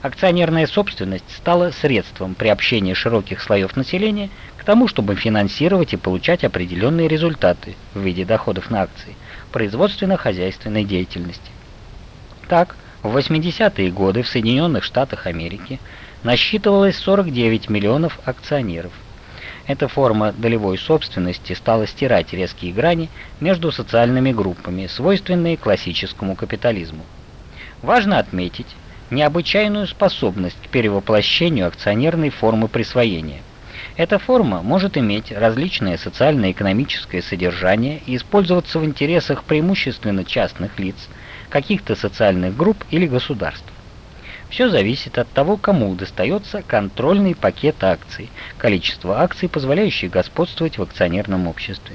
Акционерная собственность стала средством приобщения широких слоев населения к тому, чтобы финансировать и получать определенные результаты в виде доходов на акции производственно-хозяйственной деятельности. Так, в 80-е годы в Соединенных Штатах Америки насчитывалось 49 миллионов акционеров. Эта форма долевой собственности стала стирать резкие грани между социальными группами, свойственные классическому капитализму. Важно отметить, необычайную способность к перевоплощению акционерной формы присвоения. Эта форма может иметь различное социально-экономическое содержание и использоваться в интересах преимущественно частных лиц, каких-то социальных групп или государств. Все зависит от того, кому достается контрольный пакет акций, количество акций, позволяющих господствовать в акционерном обществе.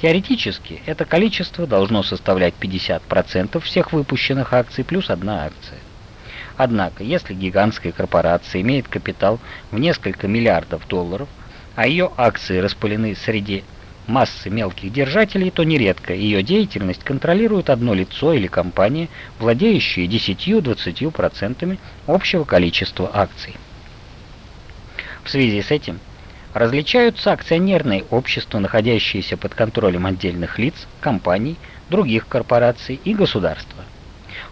Теоретически это количество должно составлять 50% всех выпущенных акций плюс одна акция. Однако, если гигантская корпорация имеет капитал в несколько миллиардов долларов, а ее акции распылены среди массы мелких держателей, то нередко ее деятельность контролирует одно лицо или компания, владеющие 10-20% общего количества акций. В связи с этим различаются акционерные общества, находящиеся под контролем отдельных лиц, компаний, других корпораций и государства.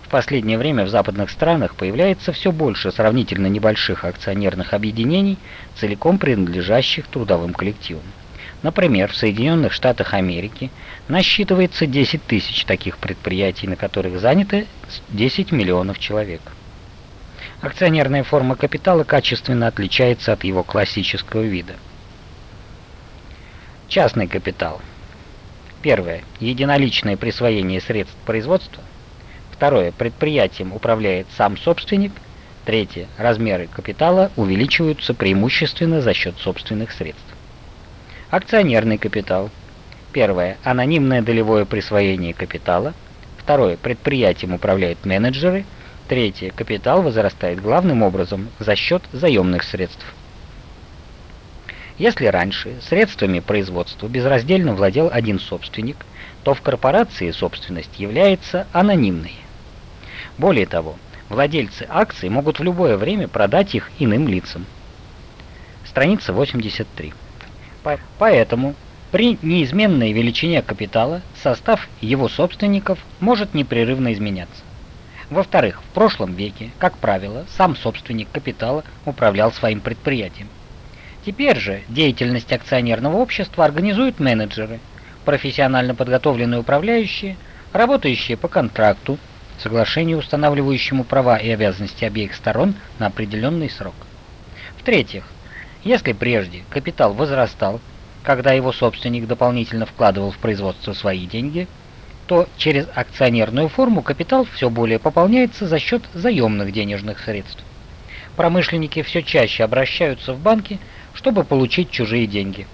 В последнее время в западных странах появляется все больше сравнительно небольших акционерных объединений, целиком принадлежащих трудовым коллективам. Например, в Соединенных Штатах Америки насчитывается 10 тысяч таких предприятий, на которых заняты 10 миллионов человек. Акционерная форма капитала качественно отличается от его классического вида. Частный капитал. Первое. Единоличное присвоение средств производства – Второе. Предприятием управляет сам собственник. Третье. Размеры капитала увеличиваются преимущественно за счет собственных средств. Акционерный капитал. Первое. Анонимное долевое присвоение капитала. Второе. Предприятием управляют менеджеры. Третье. Капитал возрастает главным образом за счет заемных средств. Если раньше средствами производства безраздельно владел один собственник, то в корпорации собственность является анонимной. Более того, владельцы акций могут в любое время продать их иным лицам. Страница 83. Поэтому при неизменной величине капитала состав его собственников может непрерывно изменяться. Во-вторых, в прошлом веке, как правило, сам собственник капитала управлял своим предприятием. Теперь же деятельность акционерного общества организуют менеджеры, профессионально подготовленные управляющие, работающие по контракту, соглашению, устанавливающему права и обязанности обеих сторон на определенный срок. В-третьих, если прежде капитал возрастал, когда его собственник дополнительно вкладывал в производство свои деньги, то через акционерную форму капитал все более пополняется за счет заемных денежных средств. Промышленники все чаще обращаются в банки, чтобы получить чужие деньги.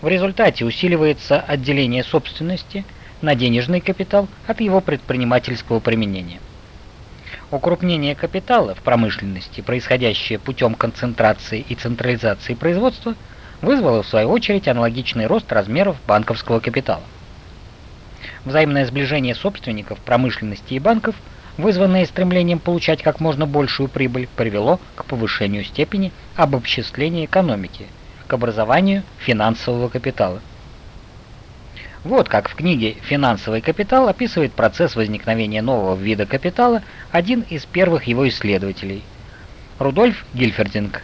В результате усиливается отделение собственности – на денежный капитал от его предпринимательского применения. Укрупнение капитала в промышленности, происходящее путем концентрации и централизации производства, вызвало в свою очередь аналогичный рост размеров банковского капитала. Взаимное сближение собственников промышленности и банков, вызванное стремлением получать как можно большую прибыль, привело к повышению степени обобществления экономики, к образованию финансового капитала. Вот как в книге «Финансовый капитал» описывает процесс возникновения нового вида капитала один из первых его исследователей – Рудольф Гильфердинг.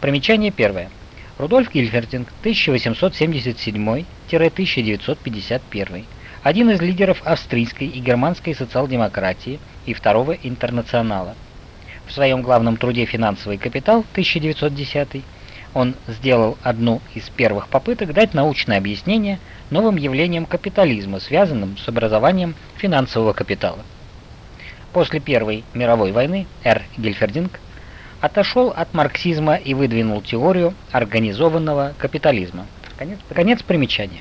Примечание первое. Рудольф Гильфердинг, 1877-1951, один из лидеров австрийской и германской социал-демократии и второго интернационала. В своем главном труде «Финансовый капитал» 1910 он сделал одну из первых попыток дать научное объяснение новым явлениям капитализма, связанным с образованием финансового капитала. После Первой мировой войны Р. Гильфердинг отошел от марксизма и выдвинул теорию организованного капитализма. Конец, конец примечания.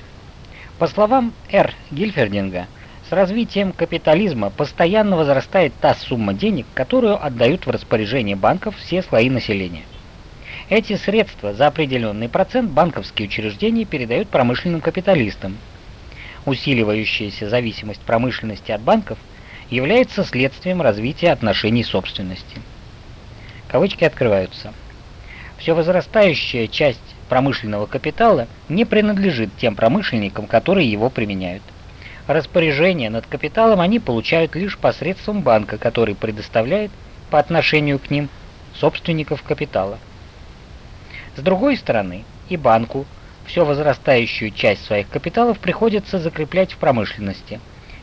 По словам Р. Гильфердинга, с развитием капитализма постоянно возрастает та сумма денег, которую отдают в распоряжение банков все слои населения. Эти средства за определенный процент банковские учреждения передают промышленным капиталистам. Усиливающаяся зависимость промышленности от банков является следствием развития отношений собственности. Кавычки открываются. Все возрастающая часть промышленного капитала не принадлежит тем промышленникам, которые его применяют. Распоряжение над капиталом они получают лишь посредством банка, который предоставляет по отношению к ним собственников капитала. С другой стороны, и банку все возрастающую часть своих капиталов приходится закреплять в промышленности.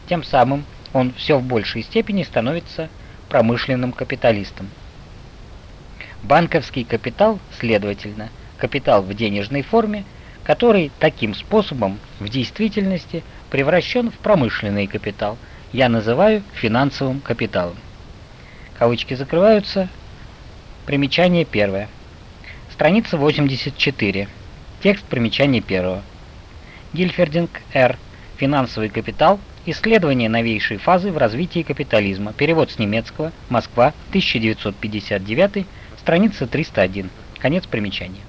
Тем самым он все в большей степени становится промышленным капиталистом. Банковский капитал, следовательно, капитал в денежной форме, который таким способом в действительности превращен в промышленный капитал, я называю финансовым капиталом. Кавычки закрываются. Примечание первое. Страница 84. Текст примечания первого. Гильфердинг Р. Финансовый капитал. Исследование новейшей фазы в развитии капитализма. Перевод с немецкого. Москва. 1959. Страница 301. Конец примечания.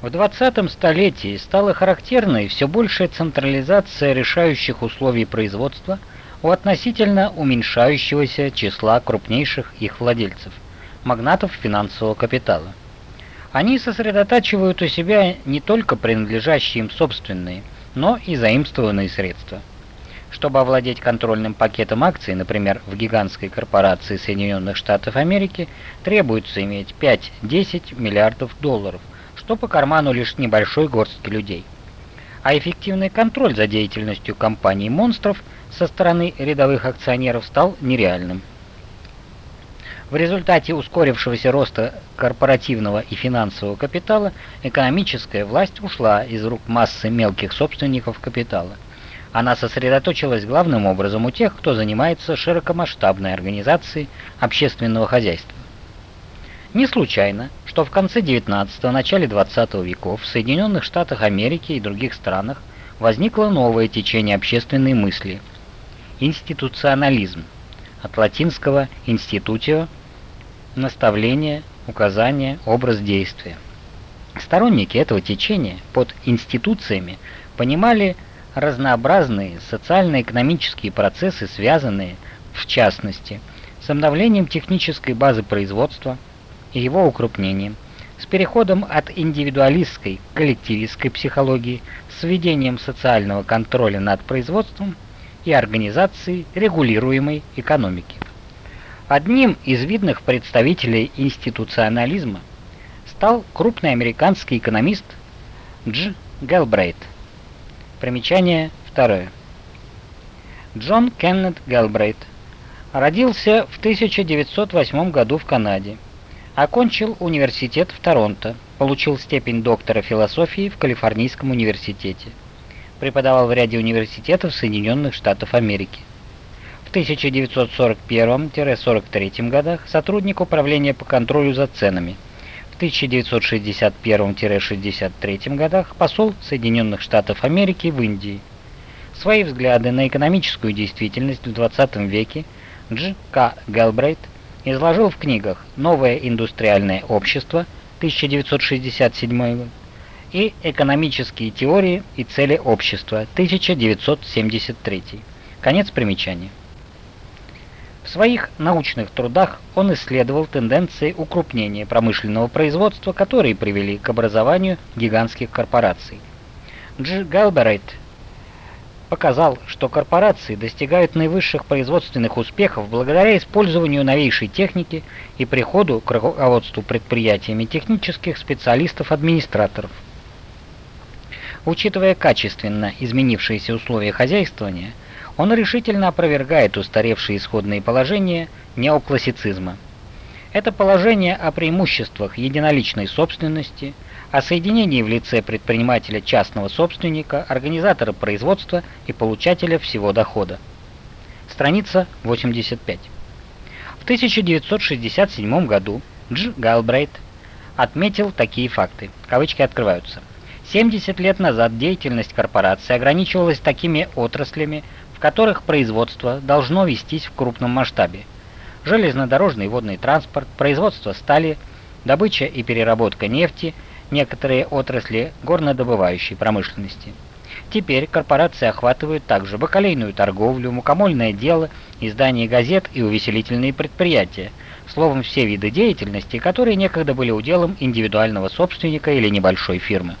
В 20 столетии стала характерной все большая централизация решающих условий производства у относительно уменьшающегося числа крупнейших их владельцев, магнатов финансового капитала. Они сосредотачивают у себя не только принадлежащие им собственные, но и заимствованные средства. Чтобы овладеть контрольным пакетом акций, например, в гигантской корпорации Соединенных Штатов Америки, требуется иметь 5-10 миллиардов долларов, что по карману лишь небольшой горстки людей. А эффективный контроль за деятельностью компаний-монстров со стороны рядовых акционеров стал нереальным. В результате ускорившегося роста корпоративного и финансового капитала экономическая власть ушла из рук массы мелких собственников капитала. Она сосредоточилась главным образом у тех, кто занимается широкомасштабной организацией общественного хозяйства. Не случайно, что в конце 19-го, начале 20 веков в Соединенных Штатах Америки и других странах возникло новое течение общественной мысли – институционализм, от латинского «институтио» наставление, указание, образ действия. Сторонники этого течения под институциями понимали разнообразные социально-экономические процессы, связанные, в частности, с обновлением технической базы производства и его укрупнением, с переходом от индивидуалистской к коллективистской психологии, с введением социального контроля над производством и организацией регулируемой экономики. Одним из видных представителей институционализма стал крупный американский экономист Дж. Гелбрейт. Примечание второе. Джон Кеннет Гелбрейт родился в 1908 году в Канаде. Окончил университет в Торонто, получил степень доктора философии в Калифорнийском университете. Преподавал в ряде университетов Соединенных Штатов Америки. В 1941-43 годах сотрудник управления по контролю за ценами. В 1961-63 годах посол Соединенных Штатов Америки в Индии. Свои взгляды на экономическую действительность в 20 веке Дж. К. Гелбрейт изложил в книгах «Новое индустриальное общество» 1967 год и «Экономические теории и цели общества» 1973. Конец примечания. В своих научных трудах он исследовал тенденции укрупнения промышленного производства, которые привели к образованию гигантских корпораций. Дж. Гэлбрейт показал, что корпорации достигают наивысших производственных успехов благодаря использованию новейшей техники и приходу к руководству предприятиями технических специалистов-администраторов. Учитывая качественно изменившиеся условия хозяйствования, он решительно опровергает устаревшие исходные положения неоклассицизма. Это положение о преимуществах единоличной собственности, о соединении в лице предпринимателя частного собственника, организатора производства и получателя всего дохода. Страница 85. 1967 году Дж. Галбрейт отметил такие факты. Кавычки открываются. 70 лет назад деятельность корпорации ограничивалась такими отраслями, в которых производство должно вестись в крупном масштабе. Железнодорожный и водный транспорт, производство стали, добыча и переработка нефти, некоторые отрасли горнодобывающей промышленности. Теперь корпорации охватывают также бакалейную торговлю, мукомольное дело, издание газет и увеселительные предприятия, словом, все виды деятельности, которые некогда были уделом индивидуального собственника или небольшой фирмы.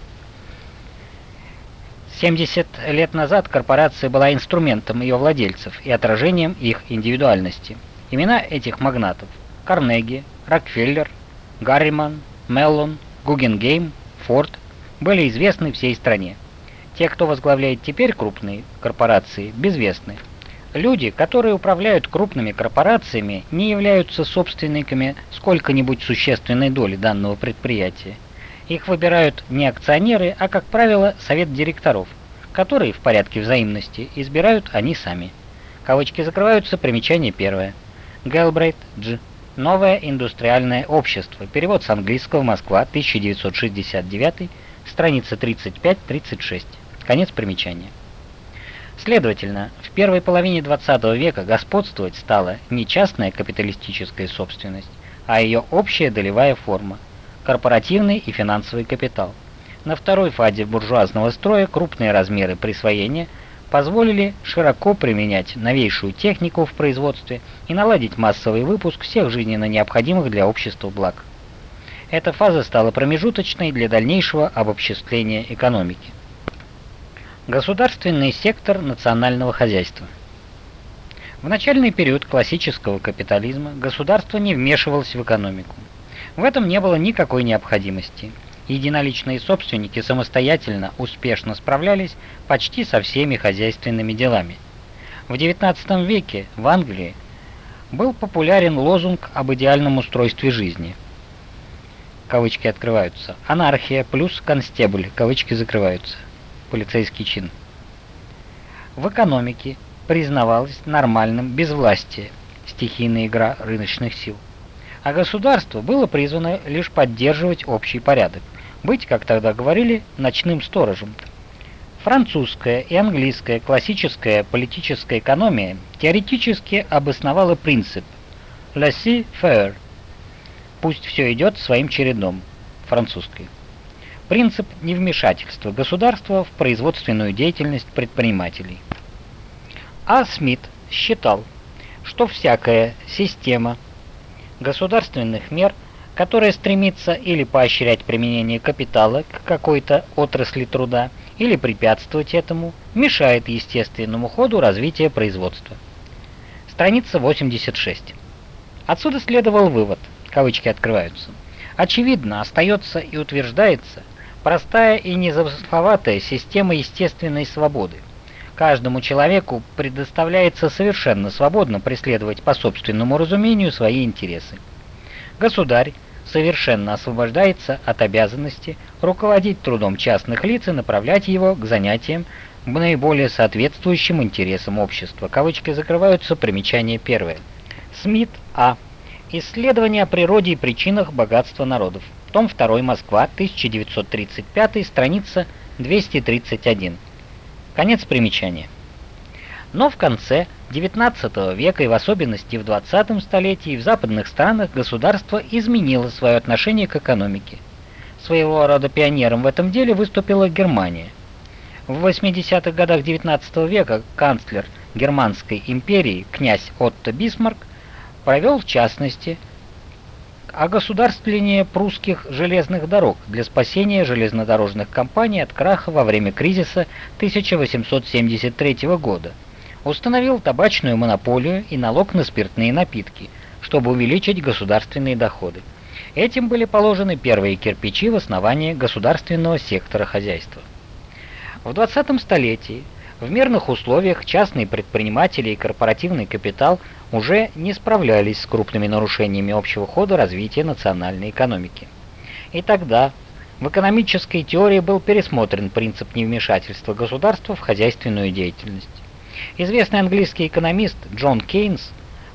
70 лет назад корпорация была инструментом ее владельцев и отражением их индивидуальности. Имена этих магнатов – Карнеги, Рокфеллер, Гарриман, Меллон, Гугенгейм, Форд – были известны всей стране. Те, кто возглавляет теперь крупные корпорации, безвестны. Люди, которые управляют крупными корпорациями, не являются собственниками сколько-нибудь существенной доли данного предприятия. Их выбирают не акционеры, а, как правило, совет директоров, которые в порядке взаимности избирают они сами. Кавычки закрываются, примечание первое. Гелбрейт Дж. Новое индустриальное общество. Перевод с английского Москва, 1969, страница 35-36. Конец примечания. Следовательно, в первой половине 20 века господствовать стала не частная капиталистическая собственность, а ее общая долевая форма – корпоративный и финансовый капитал. На второй фазе буржуазного строя крупные размеры присвоения позволили широко применять новейшую технику в производстве и наладить массовый выпуск всех жизненно необходимых для общества благ. Эта фаза стала промежуточной для дальнейшего обобществления экономики. Государственный сектор национального хозяйства. В начальный период классического капитализма государство не вмешивалось в экономику. В этом не было никакой необходимости. Единоличные собственники самостоятельно успешно справлялись почти со всеми хозяйственными делами. В XIX веке в Англии был популярен лозунг об идеальном устройстве жизни. Кавычки открываются. Анархия плюс констебль. Кавычки закрываются полицейский чин. В экономике признавалось нормальным безвластие, стихийная игра рыночных сил. А государство было призвано лишь поддерживать общий порядок, быть, как тогда говорили, ночным сторожем. Французская и английская классическая политическая экономия теоретически обосновала принцип «laissez-faire» – «пусть все идет своим чередом» французской принцип невмешательства государства в производственную деятельность предпринимателей. А. Смит считал, что всякая система государственных мер, которая стремится или поощрять применение капитала к какой-то отрасли труда, или препятствовать этому, мешает естественному ходу развития производства. Страница 86. Отсюда следовал вывод, кавычки открываются. Очевидно, остается и утверждается, Простая и незамысловатая система естественной свободы. Каждому человеку предоставляется совершенно свободно преследовать по собственному разумению свои интересы. Государь совершенно освобождается от обязанности руководить трудом частных лиц и направлять его к занятиям, наиболее соответствующим интересам общества. Кавычки закрываются, примечание первое. Смит А. Исследование о природе и причинах богатства народов. Том 2 Москва, 1935, страница 231. Конец примечания. Но в конце XIX века и в особенности в 20 столетии в западных странах государство изменило свое отношение к экономике. Своего рода пионером в этом деле выступила Германия. В 80-х годах XIX века канцлер Германской империи князь Отто Бисмарк провел в частности огосударствление прусских железных дорог для спасения железнодорожных компаний от краха во время кризиса 1873 года. Установил табачную монополию и налог на спиртные напитки, чтобы увеличить государственные доходы. Этим были положены первые кирпичи в основании государственного сектора хозяйства. В 20 столетии в мирных условиях частные предприниматели и корпоративный капитал – уже не справлялись с крупными нарушениями общего хода развития национальной экономики. И тогда в экономической теории был пересмотрен принцип невмешательства государства в хозяйственную деятельность. Известный английский экономист Джон Кейнс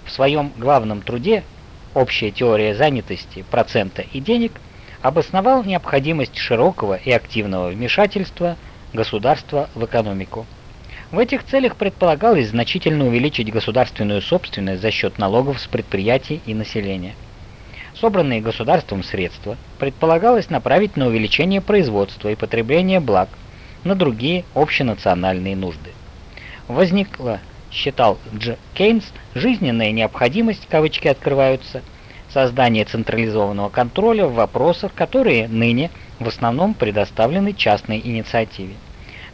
в своем главном труде «Общая теория занятости, процента и денег» обосновал необходимость широкого и активного вмешательства государства в экономику. В этих целях предполагалось значительно увеличить государственную собственность за счет налогов с предприятий и населения. Собранные государством средства предполагалось направить на увеличение производства и потребления благ, на другие общенациональные нужды. Возникла, считал Дж. Кейнс, жизненная необходимость, кавычки открываются, создание централизованного контроля в вопросах, которые ныне в основном предоставлены частной инициативе.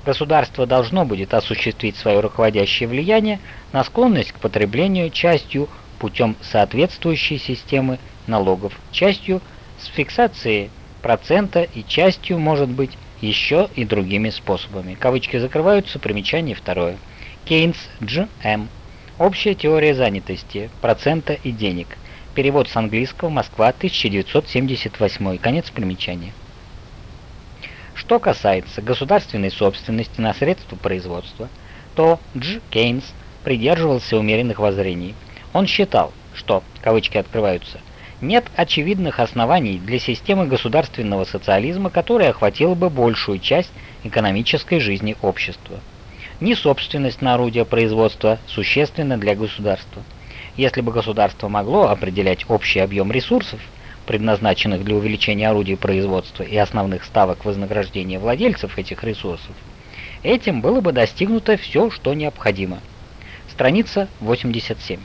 Государство должно будет осуществить свое руководящее влияние на склонность к потреблению частью путем соответствующей системы налогов, частью с фиксацией процента и частью, может быть, еще и другими способами. Кавычки закрываются, примечание второе. Кейнс Дж. М. Общая теория занятости, процента и денег. Перевод с английского, Москва, 1978. Конец примечания. Что касается государственной собственности на средства производства, то Дж. Кейнс придерживался умеренных воззрений. Он считал, что, кавычки открываются, нет очевидных оснований для системы государственного социализма, которая охватила бы большую часть экономической жизни общества. Ни собственность на орудия производства существенна для государства. Если бы государство могло определять общий объем ресурсов, предназначенных для увеличения орудий производства и основных ставок вознаграждения владельцев этих ресурсов, этим было бы достигнуто все, что необходимо. Страница 87.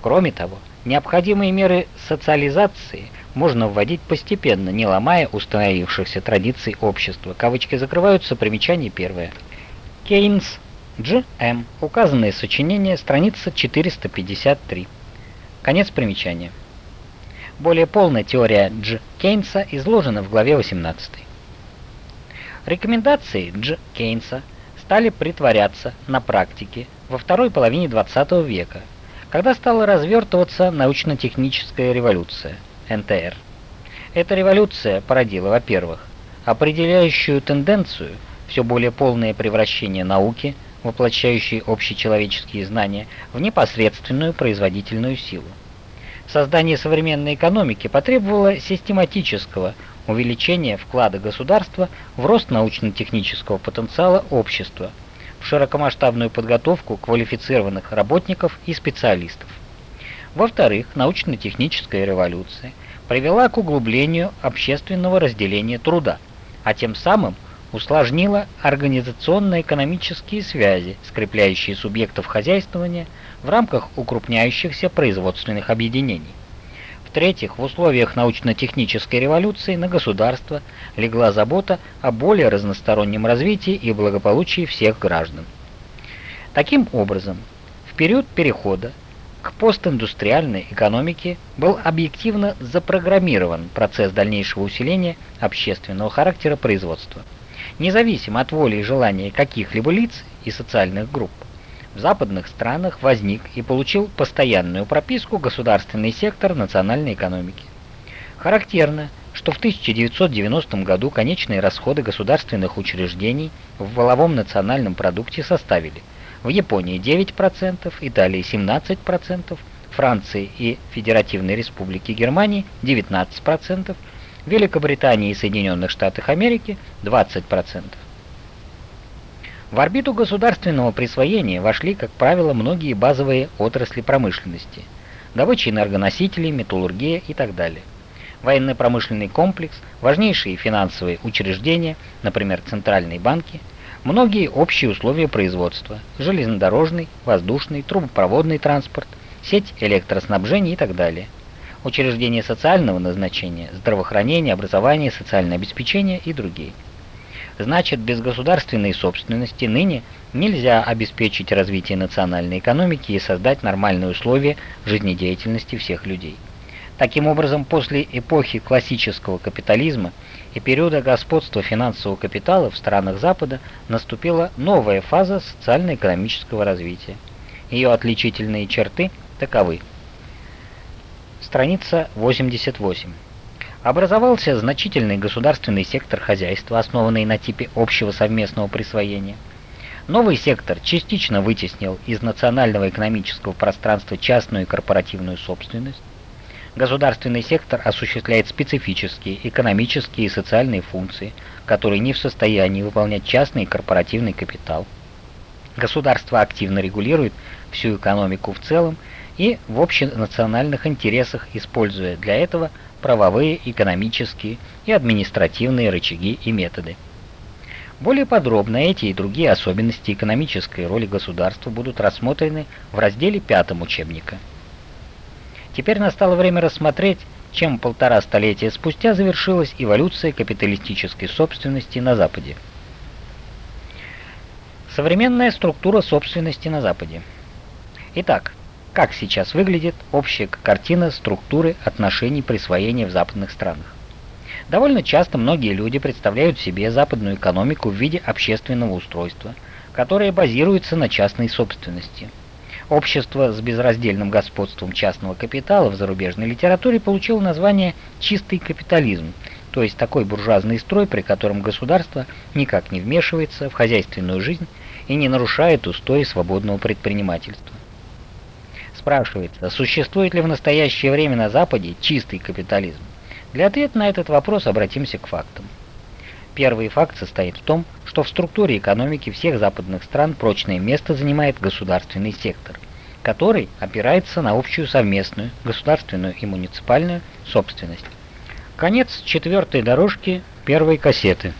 Кроме того, Необходимые меры социализации можно вводить постепенно, не ломая установившихся традиций общества. Кавычки закрываются, примечание первое. Кейнс, Дж. М. Указанное сочинение, страница 453. Конец примечания. Более полная теория Дж. Кейнса изложена в главе 18. Рекомендации Дж. Кейнса стали притворяться на практике во второй половине 20 века когда стала развертываться научно-техническая революция, НТР. Эта революция породила, во-первых, определяющую тенденцию, все более полное превращение науки, воплощающей общечеловеческие знания, в непосредственную производительную силу. Создание современной экономики потребовало систематического увеличения вклада государства в рост научно-технического потенциала общества – в широкомасштабную подготовку квалифицированных работников и специалистов. Во-вторых, научно-техническая революция привела к углублению общественного разделения труда, а тем самым усложнила организационно-экономические связи, скрепляющие субъектов хозяйствования в рамках укрупняющихся производственных объединений. В-третьих, в условиях научно-технической революции на государство легла забота о более разностороннем развитии и благополучии всех граждан. Таким образом, в период перехода к постиндустриальной экономике был объективно запрограммирован процесс дальнейшего усиления общественного характера производства, независимо от воли и желания каких-либо лиц и социальных групп в западных странах возник и получил постоянную прописку государственный сектор национальной экономики. Характерно, что в 1990 году конечные расходы государственных учреждений в валовом национальном продукте составили в Японии 9%, Италии 17%, Франции и Федеративной Республики Германии 19%, Великобритании и Соединенных Штатах Америки 20%. В орбиту государственного присвоения вошли, как правило, многие базовые отрасли промышленности – добыча энергоносителей, металлургия и так далее. Военно-промышленный комплекс, важнейшие финансовые учреждения, например, центральные банки, многие общие условия производства – железнодорожный, воздушный, трубопроводный транспорт, сеть электроснабжения и так далее. Учреждения социального назначения, здравоохранение, образование, социальное обеспечение и другие – Значит, без государственной собственности ныне нельзя обеспечить развитие национальной экономики и создать нормальные условия жизнедеятельности всех людей. Таким образом, после эпохи классического капитализма и периода господства финансового капитала в странах Запада наступила новая фаза социально-экономического развития. Ее отличительные черты таковы. Страница 88. Образовался значительный государственный сектор хозяйства, основанный на типе общего совместного присвоения. Новый сектор частично вытеснил из национального экономического пространства частную и корпоративную собственность. Государственный сектор осуществляет специфические экономические и социальные функции, которые не в состоянии выполнять частный и корпоративный капитал. Государство активно регулирует всю экономику в целом и в общенациональных интересах, используя для этого правовые, экономические и административные рычаги и методы. Более подробно эти и другие особенности экономической роли государства будут рассмотрены в разделе пятом учебника. Теперь настало время рассмотреть, чем полтора столетия спустя завершилась эволюция капиталистической собственности на Западе. Современная структура собственности на Западе. Итак, как сейчас выглядит общая картина структуры отношений присвоения в западных странах? Довольно часто многие люди представляют себе западную экономику в виде общественного устройства, которое базируется на частной собственности. Общество с безраздельным господством частного капитала в зарубежной литературе получило название «чистый капитализм», то есть такой буржуазный строй, при котором государство никак не вмешивается в хозяйственную жизнь и не нарушает устои свободного предпринимательства. Спрашивается, существует ли в настоящее время на Западе чистый капитализм? Для ответа на этот вопрос обратимся к фактам. Первый факт состоит в том, что в структуре экономики всех западных стран прочное место занимает государственный сектор, который опирается на общую совместную государственную и муниципальную собственность. Конец четвертой дорожки первой кассеты.